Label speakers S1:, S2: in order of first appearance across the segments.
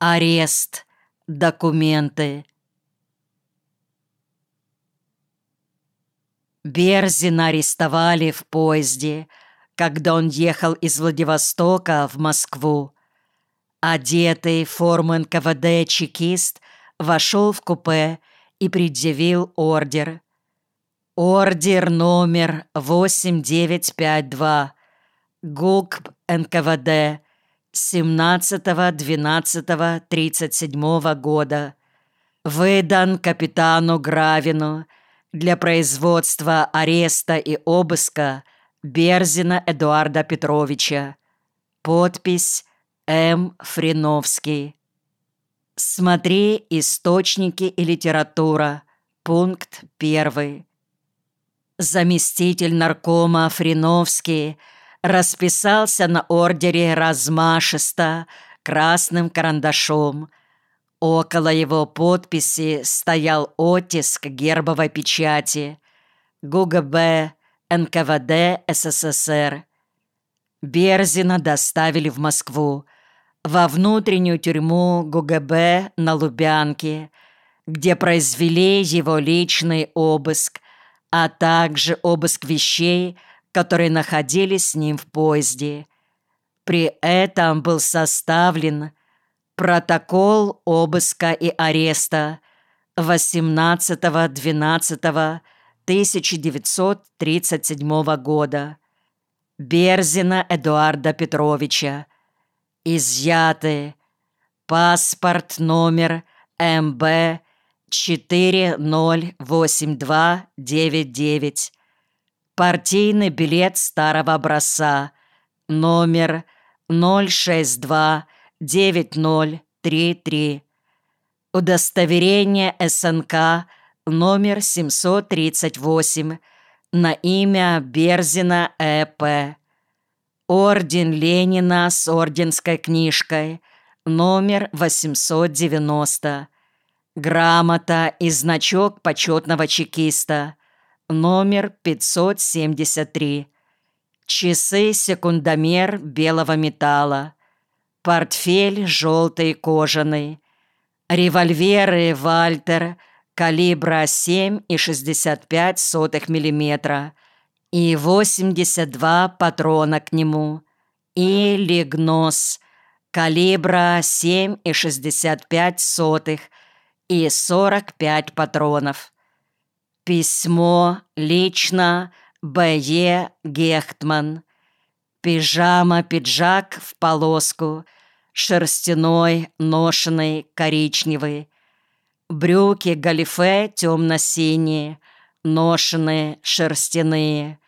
S1: Арест. Документы. Берзина арестовали в поезде, когда он ехал из Владивостока в Москву. Одетый в форму НКВД чекист вошел в купе и предъявил ордер. Ордер номер 8952. ГУК НКВД 17.12.37 года. Выдан капитану Гравину для производства ареста и обыска Берзина Эдуарда Петровича. Подпись М. Фриновский. Смотри источники и литература. Пункт первый. Заместитель наркома Фриновский расписался на ордере размашисто, красным карандашом. Около его подписи стоял оттиск гербовой печати ГУГБ НКВД СССР. Берзина доставили в Москву, во внутреннюю тюрьму ГУГБ на Лубянке, где произвели его личный обыск, а также обыск вещей, которые находились с ним в поезде. При этом был составлен протокол обыска и ареста 18.12.1937 года Берзина Эдуарда Петровича. Изъяты паспорт номер МБ 408299 партийный билет старого образца, номер 0629033, удостоверение СНК номер 738 на имя Берзина Э.П. Орден Ленина с орденской книжкой, номер 890. Грамота и значок почетного чекиста, номер 573. Часы-секундомер белого металла. Портфель желтый кожаный. Револьверы «Вальтер» калибра 7,65 мм и 82 патрона к нему. И «Лигнос» калибра 7,65 и 45 патронов. Письмо лично Б.Е. Гехтман. Пижама-пиджак в полоску, шерстяной, ношеный, коричневый. Брюки галифе темно-синие, ношеные, шерстяные.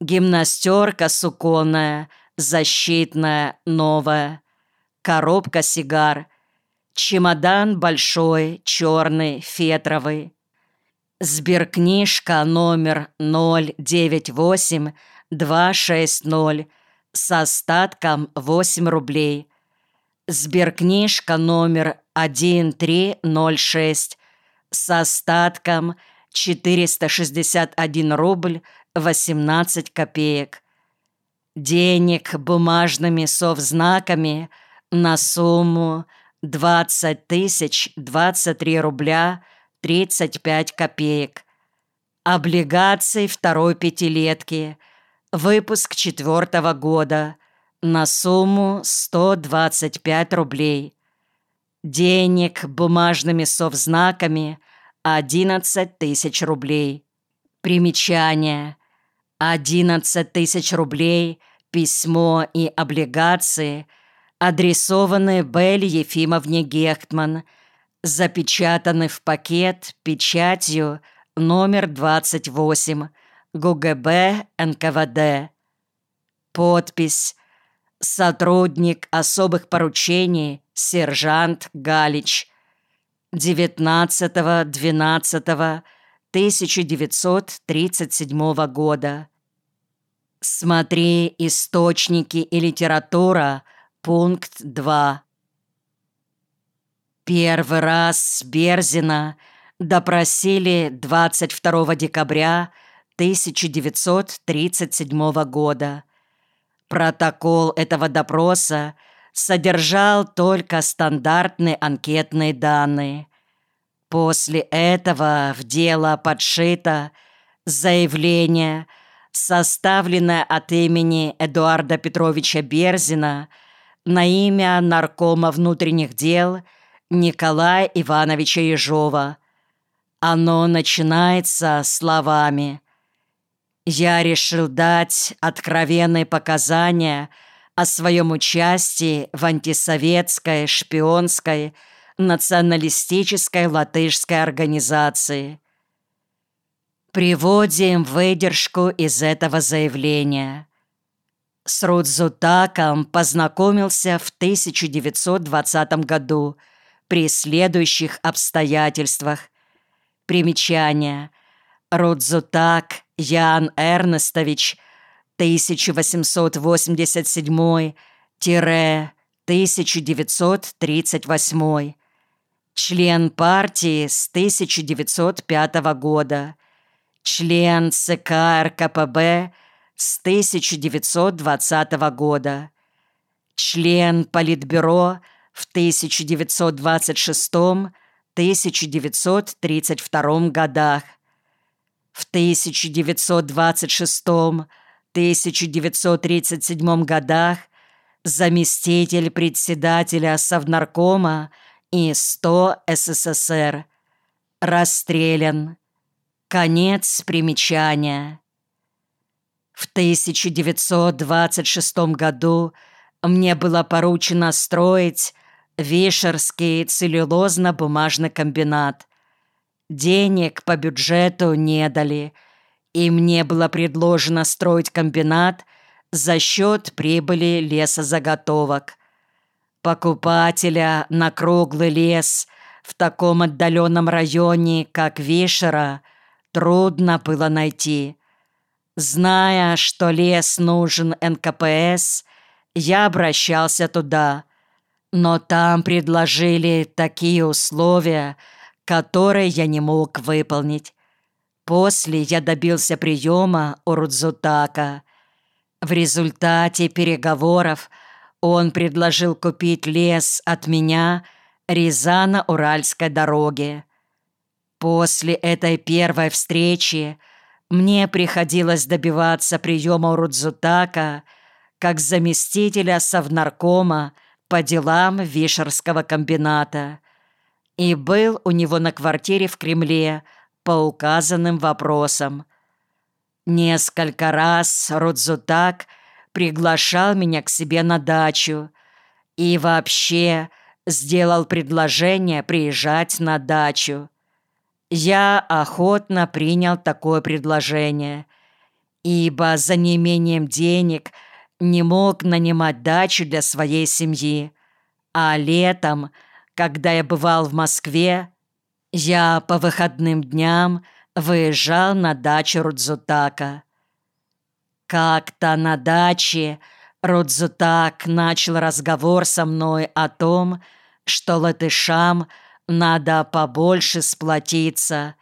S1: Гимнастерка суконная, защитная, новая. Коробка сигар. Чемодан большой, черный, фетровый. Сберкнижка номер 098260 с остатком 8 рублей. Сберкнижка номер 1306 с остатком 461 рубль 18 копеек. Денег бумажными совзнаками на сумму 20 тысяч 23 рубля 35 копеек. Облигации второй пятилетки. Выпуск четвертого года. На сумму 125 рублей. Денег бумажными совзнаками 11 тысяч рублей. Примечание. 11 тысяч рублей, письмо и облигации адресованы Белле Ефимовне Гехтман – запечатаны в пакет печатью номер 28 ГУГБ НКВД. Подпись «Сотрудник особых поручений сержант Галич» 19.12.1937 года. Смотри источники и литература, пункт 2. Первый раз Берзина допросили 22 декабря 1937 года. Протокол этого допроса содержал только стандартные анкетные данные. После этого в дело подшито заявление, составленное от имени Эдуарда Петровича Берзина на имя наркома внутренних дел Николая Ивановича Ежова. Оно начинается словами «Я решил дать откровенные показания о своем участии в антисоветской, шпионской, националистической латышской организации. Приводим выдержку из этого заявления. С Рудзутаком познакомился в 1920 году при следующих обстоятельствах. Примечание. Рудзутак Ян Эрнестович 1887-1938 член партии с 1905 года, член ЦК РКПБ с 1920 года, член Политбюро в 1926-1932 годах, в 1926-1937 годах заместитель председателя Совнаркома и 100 СССР. Расстрелян. Конец примечания. В 1926 году мне было поручено строить Вишерский целлюлозно-бумажный комбинат. Денег по бюджету не дали, и мне было предложено строить комбинат за счет прибыли лесозаготовок. Покупателя на круглый лес в таком отдаленном районе, как Вишера, трудно было найти. Зная, что лес нужен НКПС, я обращался туда. Но там предложили такие условия, которые я не мог выполнить. После я добился приема у Рудзутака. В результате переговоров – он предложил купить лес от меня Рязано-Уральской дороги. После этой первой встречи мне приходилось добиваться приема у Рудзутака как заместителя совнаркома по делам Вишерского комбината и был у него на квартире в Кремле по указанным вопросам. Несколько раз Рудзутак – приглашал меня к себе на дачу и вообще сделал предложение приезжать на дачу. Я охотно принял такое предложение, ибо за неимением денег не мог нанимать дачу для своей семьи, а летом, когда я бывал в Москве, я по выходным дням выезжал на дачу Рудзутака. Как-то на даче Рудзутак начал разговор со мной о том, что латышам надо побольше сплотиться,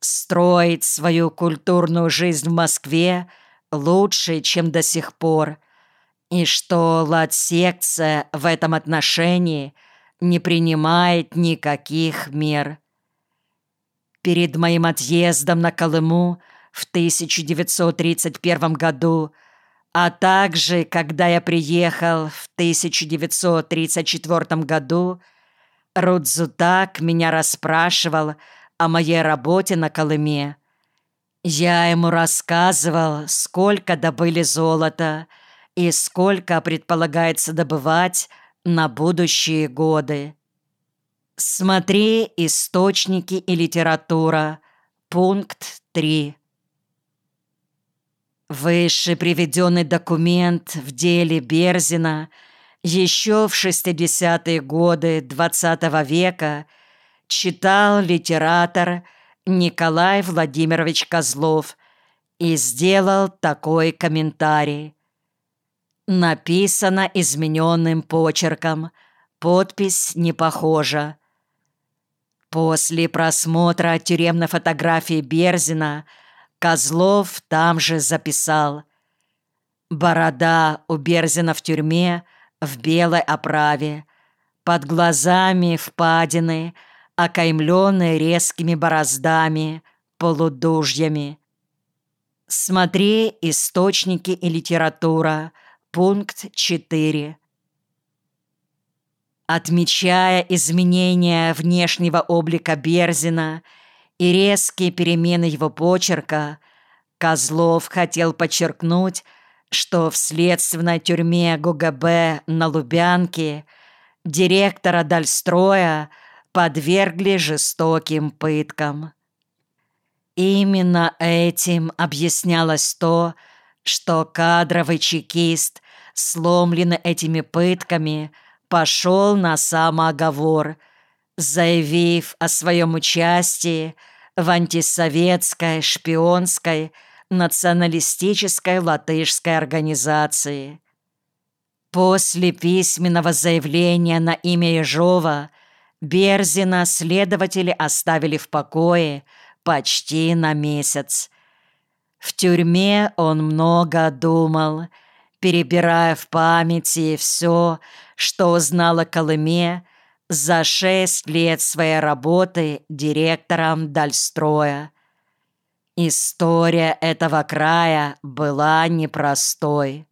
S1: строить свою культурную жизнь в Москве лучше, чем до сих пор, и что лат-секция в этом отношении не принимает никаких мер. Перед моим отъездом на Колыму – в 1931 году, а также, когда я приехал в 1934 году, Рудзутак меня расспрашивал о моей работе на Колыме. Я ему рассказывал, сколько добыли золота и сколько предполагается добывать на будущие годы. Смотри источники и литература. Пункт 3. Выше приведенный документ в деле Берзина еще в 60-е годы XX -го века читал литератор Николай Владимирович Козлов и сделал такой комментарий. Написано измененным почерком, подпись не похожа. После просмотра тюремной фотографии Берзина – Козлов там же записал. Борода у Берзина в тюрьме в белой оправе, под глазами впадины, окаймленные резкими бороздами, полудужьями. Смотри «Источники и литература», пункт 4. Отмечая изменения внешнего облика Берзина и резкие перемены его почерка, Козлов хотел подчеркнуть, что в следственной тюрьме ГУГБ на Лубянке директора Дальстроя подвергли жестоким пыткам. Именно этим объяснялось то, что кадровый чекист, сломленный этими пытками, пошел на самооговор, заявив о своем участии в антисоветской, шпионской, националистической латышской организации. После письменного заявления на имя Ежова Берзина следователи оставили в покое почти на месяц. В тюрьме он много думал, перебирая в памяти все, что узнал о Колыме за шесть лет своей работы директором Дальстроя. История этого края была непростой.